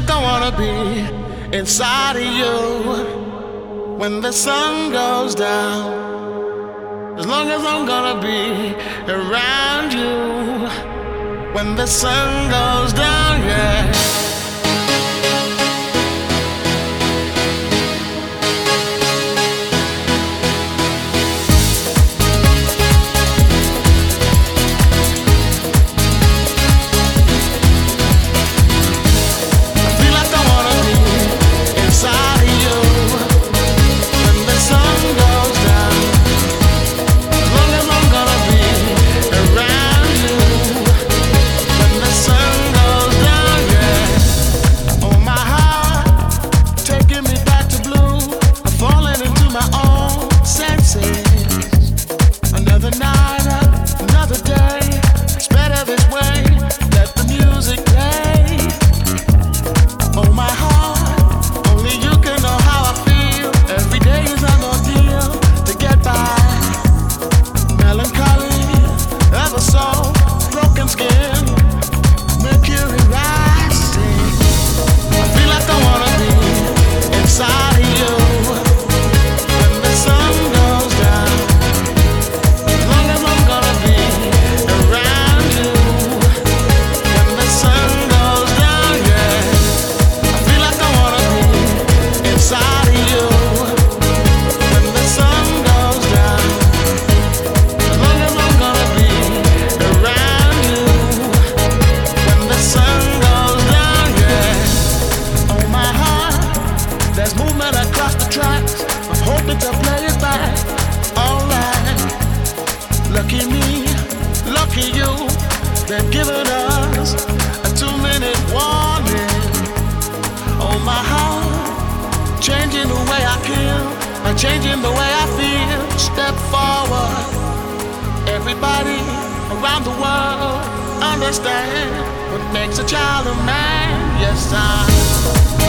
I don't wanna be inside of you when the sun goes down. As long as I'm gonna be around you when the sun goes down, yeah. tracks. I'm hoping to play it back. Alright. Lucky me, lucky you. They've given us a two minute warning. On oh, my heart, changing the way I kill. Changing the way I feel. Step forward. Everybody around the world understand what makes a child a man. Yes, I.